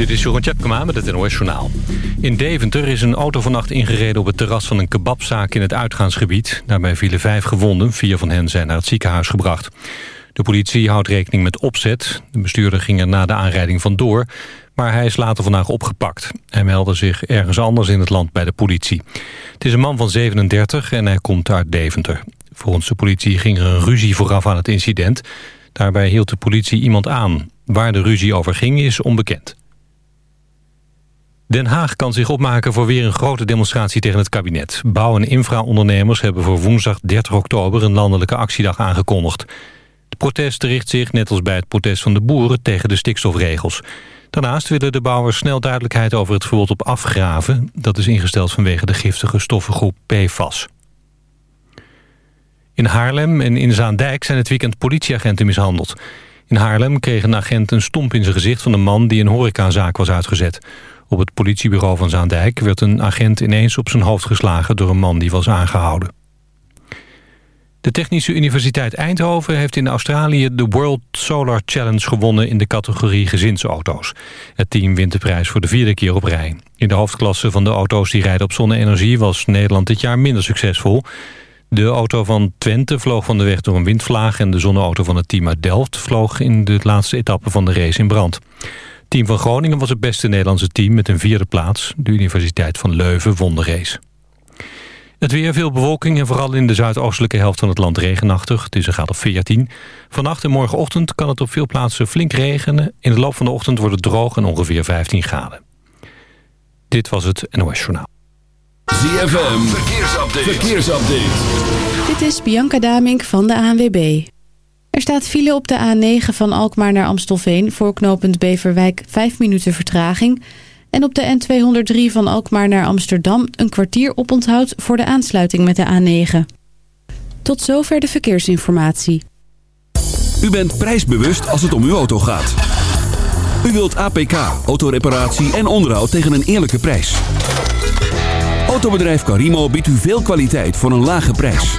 Dit is Jeroen Tjepkema met het NOS Journaal. In Deventer is een auto vannacht ingereden op het terras van een kebabzaak in het uitgaansgebied. Daarbij vielen vijf gewonden, vier van hen zijn naar het ziekenhuis gebracht. De politie houdt rekening met opzet. De bestuurder ging er na de aanrijding vandoor, maar hij is later vandaag opgepakt. Hij meldde zich ergens anders in het land bij de politie. Het is een man van 37 en hij komt uit Deventer. Volgens de politie ging er een ruzie vooraf aan het incident. Daarbij hield de politie iemand aan. Waar de ruzie over ging is onbekend. Den Haag kan zich opmaken voor weer een grote demonstratie tegen het kabinet. Bouw- en infraondernemers hebben voor woensdag 30 oktober een landelijke actiedag aangekondigd. De protest richt zich, net als bij het protest van de boeren, tegen de stikstofregels. Daarnaast willen de bouwers snel duidelijkheid over het verbod op afgraven. Dat is ingesteld vanwege de giftige stoffengroep PFAS. In Haarlem en in Zaandijk zijn het weekend politieagenten mishandeld. In Haarlem kreeg een agent een stomp in zijn gezicht van een man die een horecazaak was uitgezet. Op het politiebureau van Zaandijk werd een agent ineens op zijn hoofd geslagen door een man die was aangehouden. De Technische Universiteit Eindhoven heeft in Australië de World Solar Challenge gewonnen in de categorie gezinsauto's. Het team wint de prijs voor de vierde keer op rij. In de hoofdklasse van de auto's die rijden op zonne-energie was Nederland dit jaar minder succesvol. De auto van Twente vloog van de weg door een windvlaag en de zonneauto van het team uit Delft vloog in de laatste etappe van de race in brand team van Groningen was het beste Nederlandse team met een vierde plaats. De Universiteit van Leuven won de race. Het weer, veel bewolking en vooral in de zuidoostelijke helft van het land regenachtig. Het is een graad op 14. Vannacht en morgenochtend kan het op veel plaatsen flink regenen. In de loop van de ochtend wordt het droog en ongeveer 15 graden. Dit was het NOS Journaal. ZFM, verkeersupdate. verkeersupdate. Dit is Bianca Damink van de ANWB. Er staat file op de A9 van Alkmaar naar Amstelveen... voor knooppunt Beverwijk 5 minuten vertraging... En op de N203 van Alkmaar naar Amsterdam een kwartier oponthoud voor de aansluiting met de A9. Tot zover de verkeersinformatie. U bent prijsbewust als het om uw auto gaat. U wilt APK, autoreparatie en onderhoud tegen een eerlijke prijs. Autobedrijf Carimo biedt u veel kwaliteit voor een lage prijs.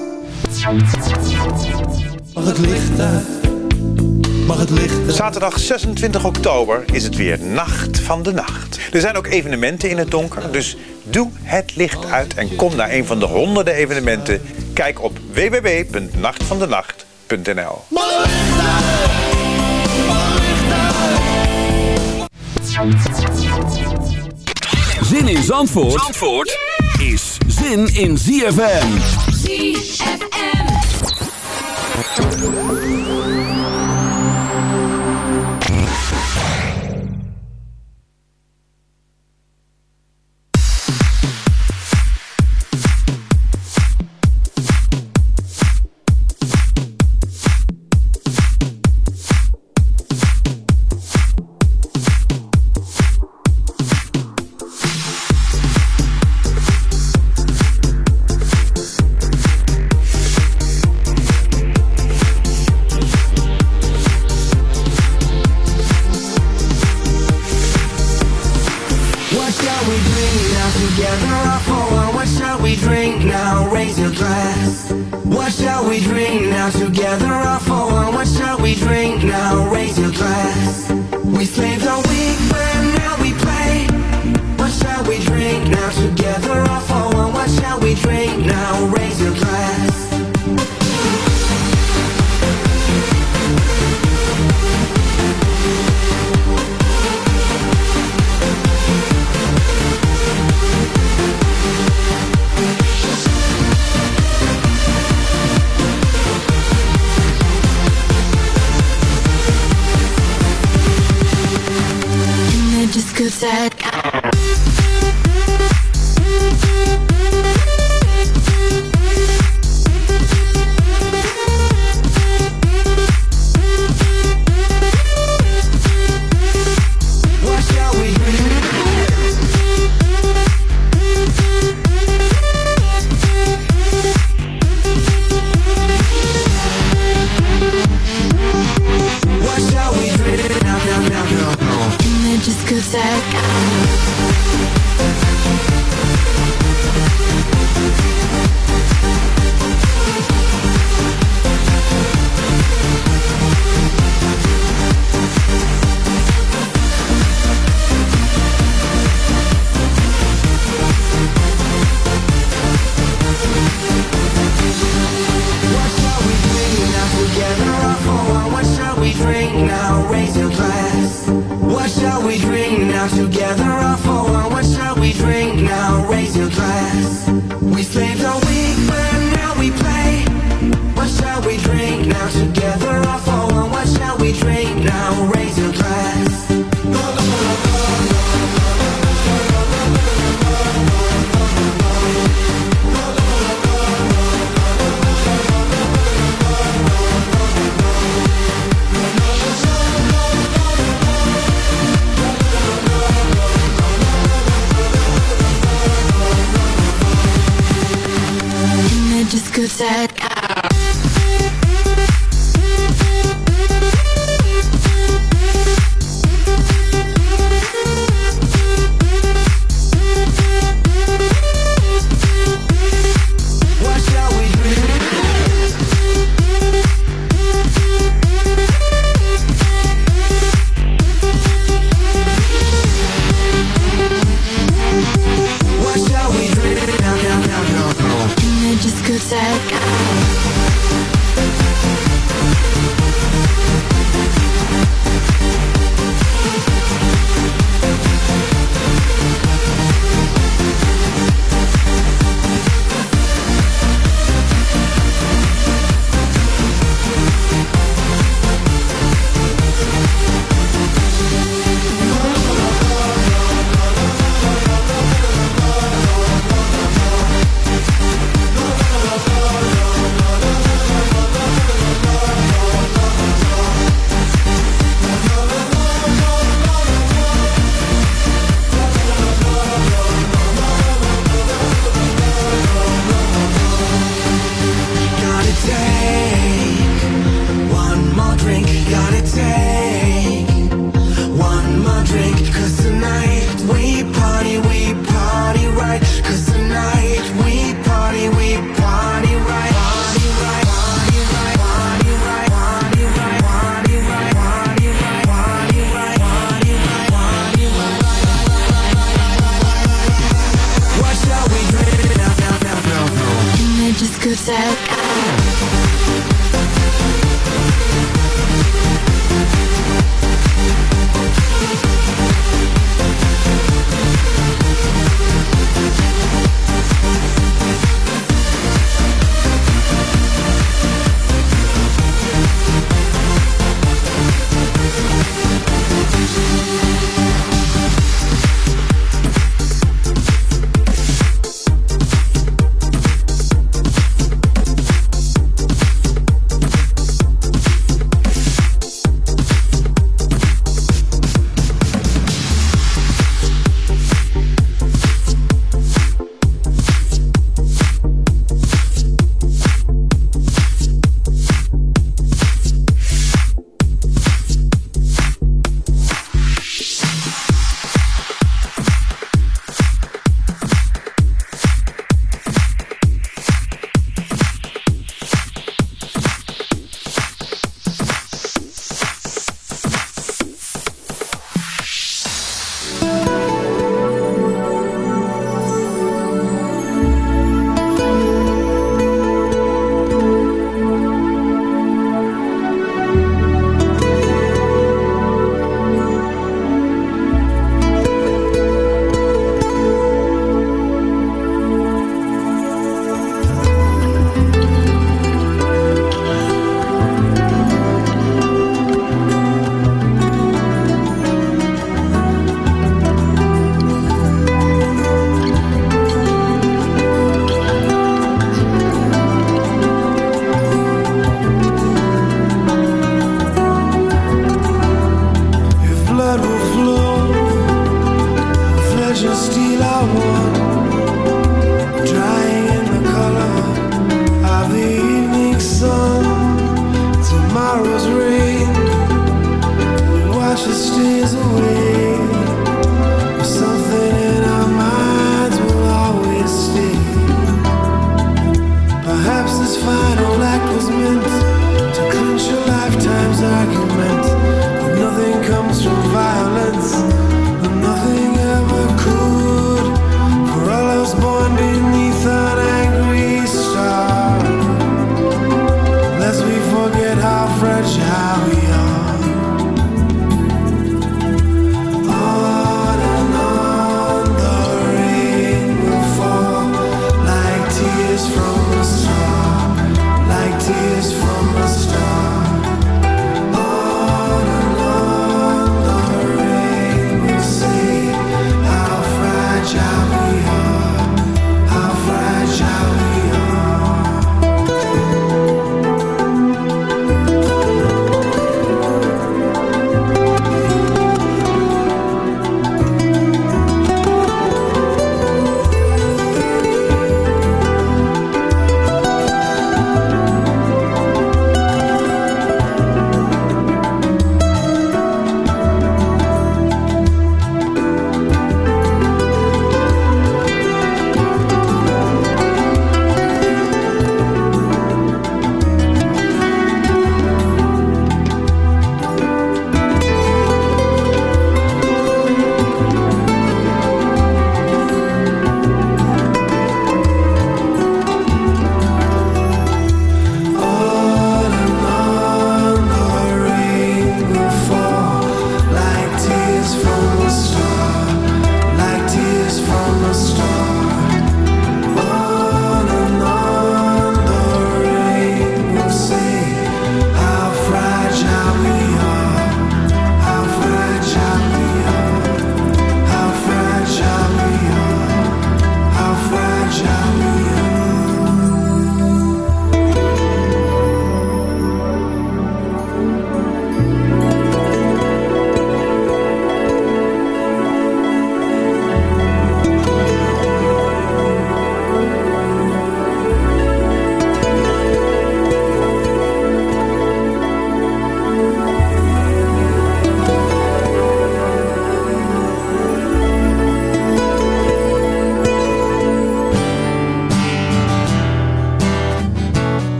Mag het licht uit? het licht uit? Zaterdag 26 oktober is het weer Nacht van de Nacht. Er zijn ook evenementen in het donker, dus doe het licht uit en kom naar een van de honderden evenementen. Kijk op www.nachtvandenacht.nl. Zin in Zandvoort, Zandvoort? is zin in ZFM. ZFM.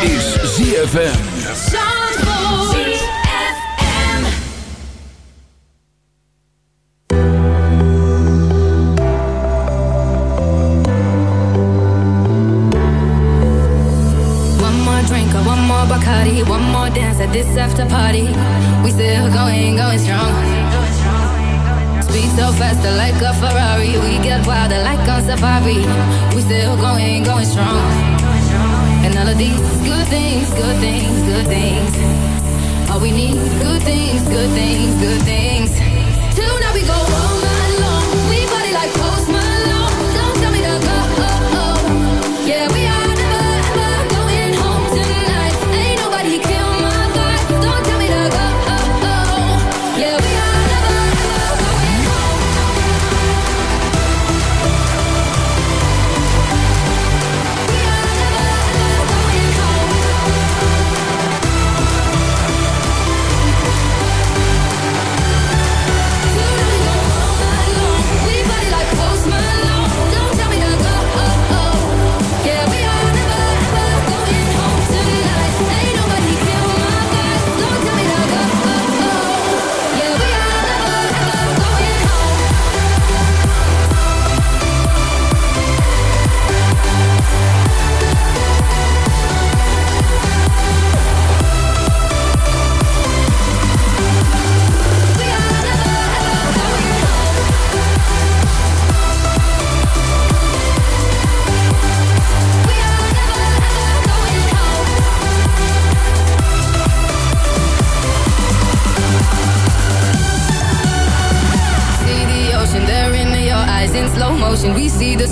Dit is ZFM. This after party, we still going, going strong. Speed so fast, like a Ferrari. We get wilder, like on safari. We still going, going strong. And all of these good things, good things, good things. All we need, good things, good things, good things.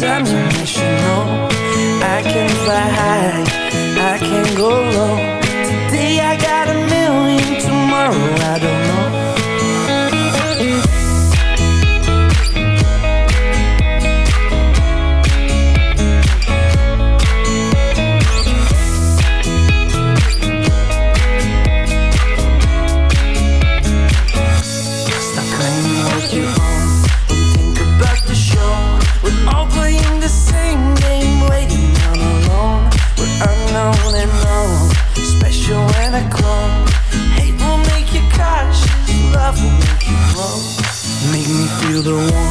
Sometimes I am you I can fly high, I can go low Today I got a million, tomorrow I don't know the one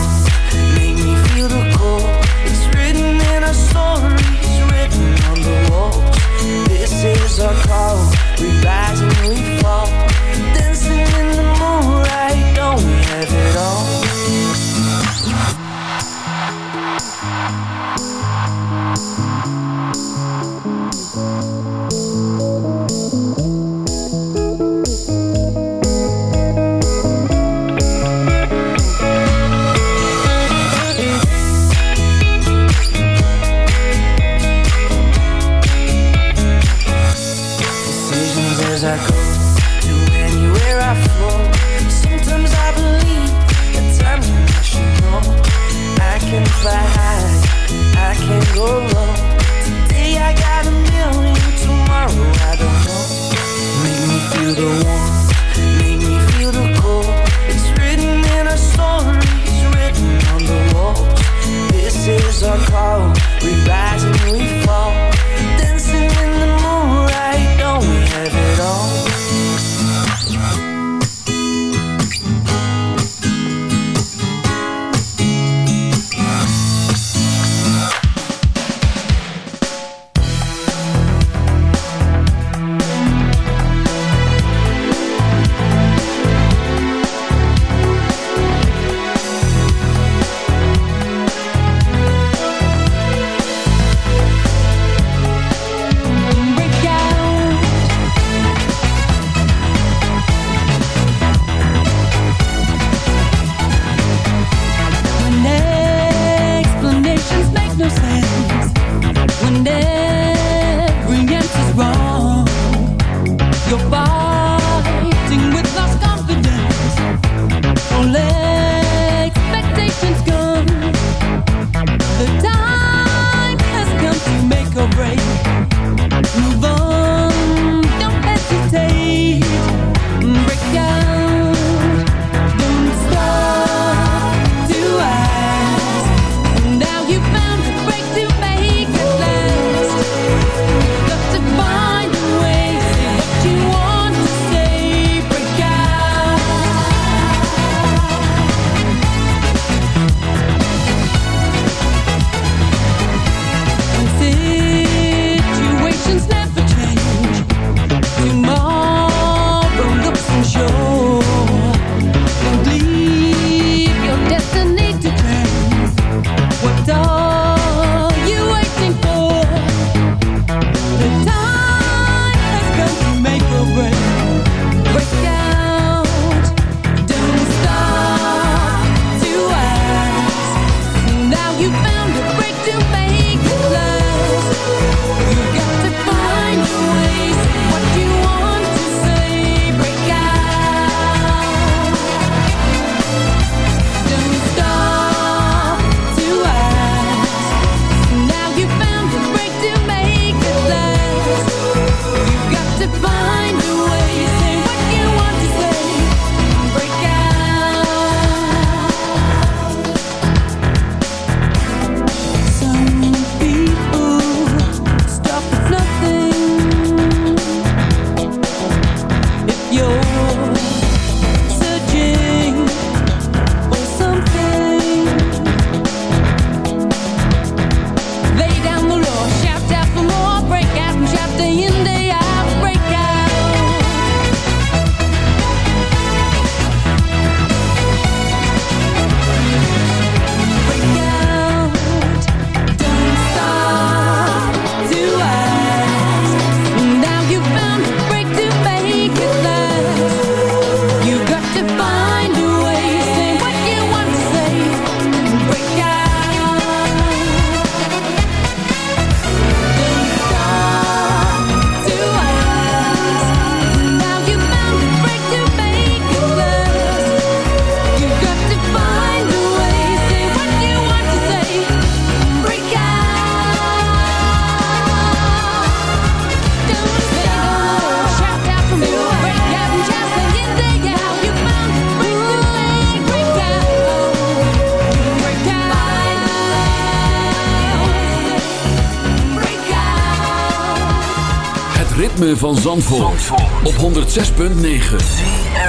van Zandvoort, Zandvoort. op 106.9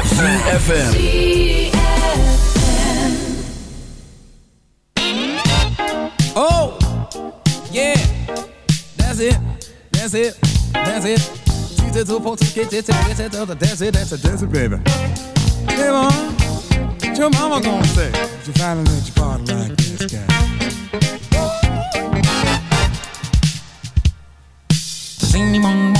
ZFM. Oh, yeah, that's it, that's it, that's it Shoot it up, get it, get it, that's it, that's it, that's it, baby Hey mom, what your mama gonna say? You finally let your party like this guy 星にもんも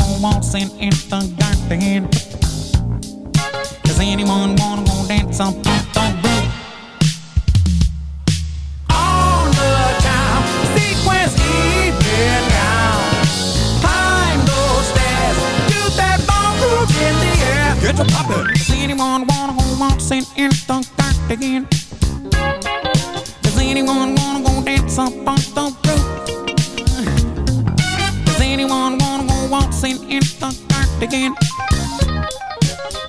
waltzing in the garden. Does anyone wanna go dance up on the roof? On the time, sequence even now, Climb those stairs, do that ball move in the air. Get to poppin'. Does anyone wanna go waltzing in the garden? Does anyone wanna go dance up on the roof? Does anyone wanna waltzing in the dark again.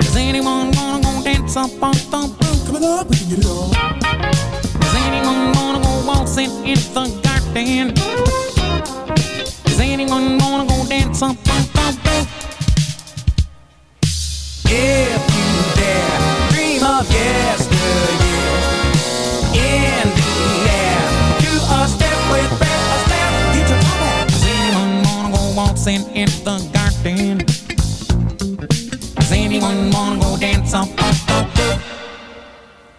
Is anyone want to go dance up on the blue? up, we can get it on. anyone to go in the garden? Does anyone want to go dance up on the roof? If you dare, dream of yes. dancing in the garden. Does anyone wanna go dance up?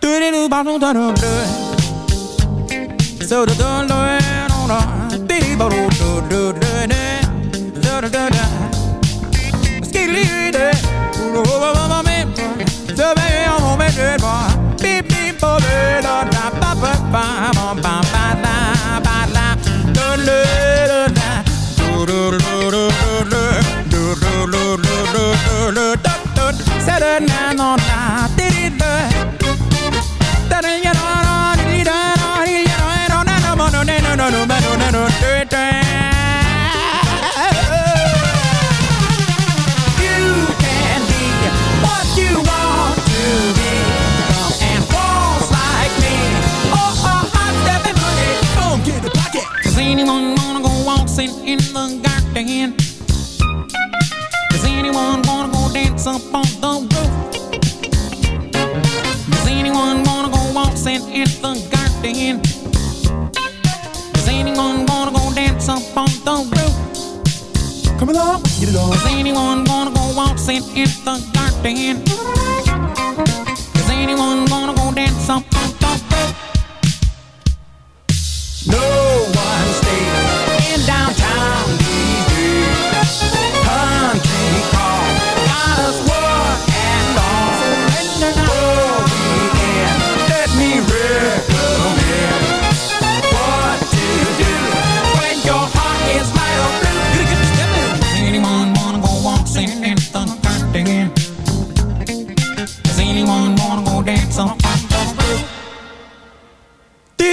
Do do do ba do da do do. So do do do do do. Dee ba do do do do do. Do do do do. Skidly do. Oh oh oh oh man. So baby, I'm on my dread bar. Beep beep, ba ba da da ba ba ba ba ba. nine on Get it on. Is anyone gonna go waltzing in the garden? Is anyone gonna go dance up?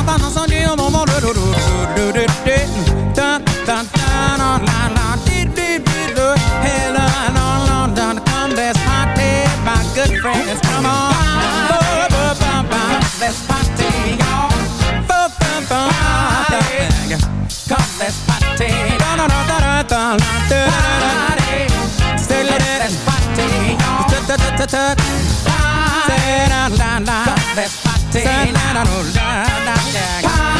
entendre sonner au moment de Good friends, come on, let's party, let's party. Party, say let's party, y'all. Say la la let's party. Day, na na know, na na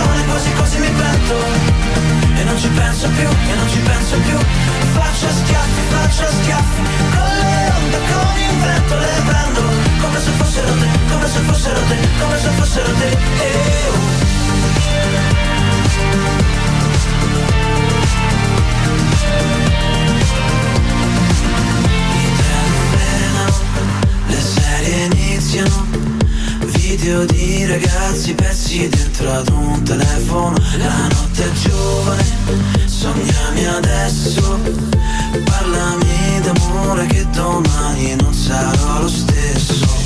coglione quasi quasi mi prendo E non ci penso più, e non ci penso più Faccio schiaffi, faccio schiaffi Con le onde, con il vento le prendo Come se fossero te, come se fossero te, come se fossero te eh, oh. Le serie iniziano video di ragazzi pezzi dentro ad un telefono La notte è giovane, sognami adesso Parlami d'amore che domani non sarò lo stesso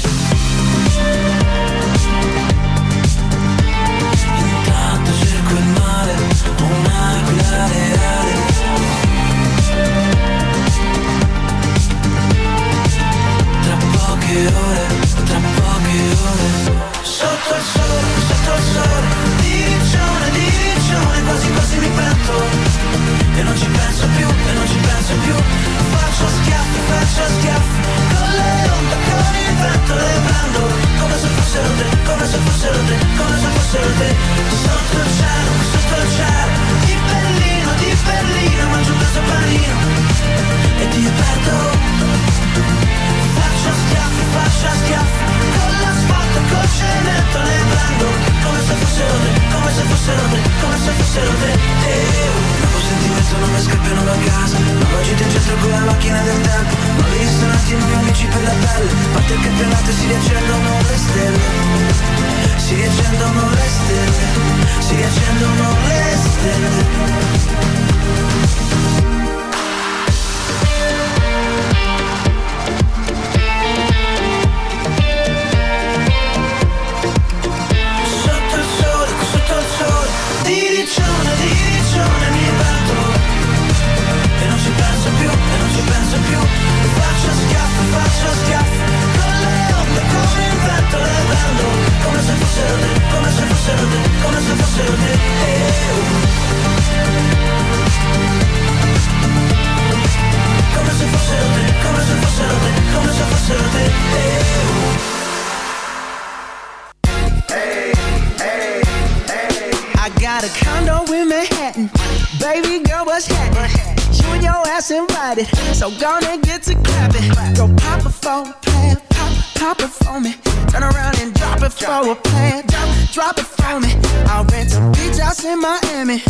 Miami.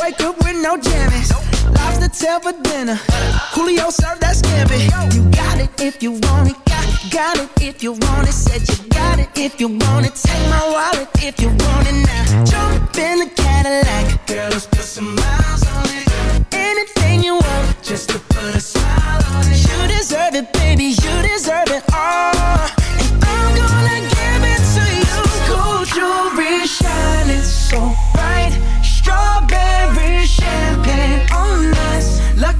Wake up with no jammies. Lobster tail for dinner. Julio served that scampi. You got it if you want it. Got, got it if you want it. Said you got it if you want it. Take my wallet if you want it now. Jump in the Cadillac. Girl, let's put some miles on it. Anything you want. Just to put a smile on it. You deserve it, baby. You deserve it all. And I'm gonna give it to you. Gold jewelry shining so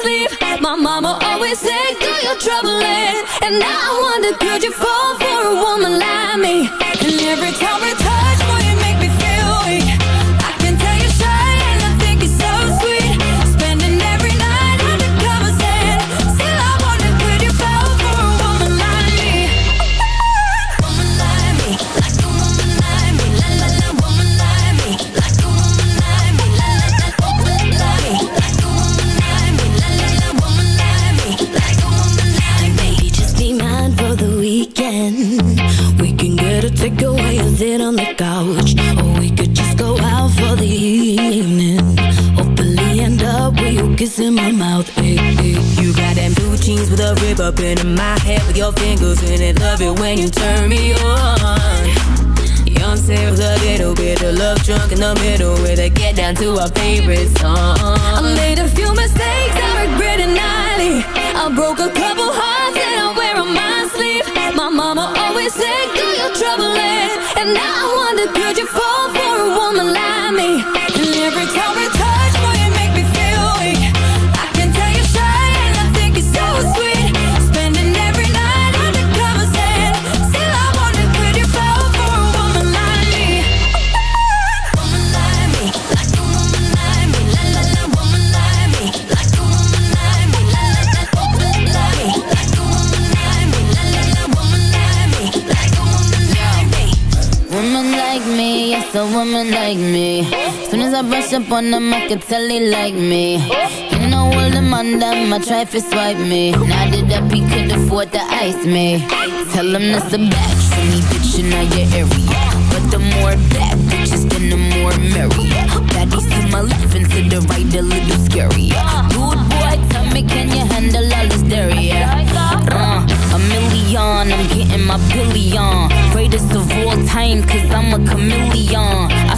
sleep My mama always said, girl, you're troubling And now I wonder, could you fall for a woman like me? And every time we Sit on the couch Or oh, we could just go out for the evening Hopefully end up with you kissing my mouth hey, hey. You got them blue jeans with a rib up in my head With your fingers in it, love it when you turn me on Beyonce was a little bit of love drunk in the middle where they get down to our favorite song I made a few mistakes I regret it nightly I broke a couple hearts and I wear on my sleeve My mama always said the beautiful I brush up on them, I can tell they like me. You know all the man them, I try to swipe me. Now that up, he could afford to ice me. Tell him that's a back for me, bitch, in your area. But the more bad bitches, then the more merry. Baddies to my left and to the right, a little scary. Good boy, tell me, can you handle all this dairy? Uh, a million, I'm getting my billion. Greatest of all time, cause I'm a chameleon. I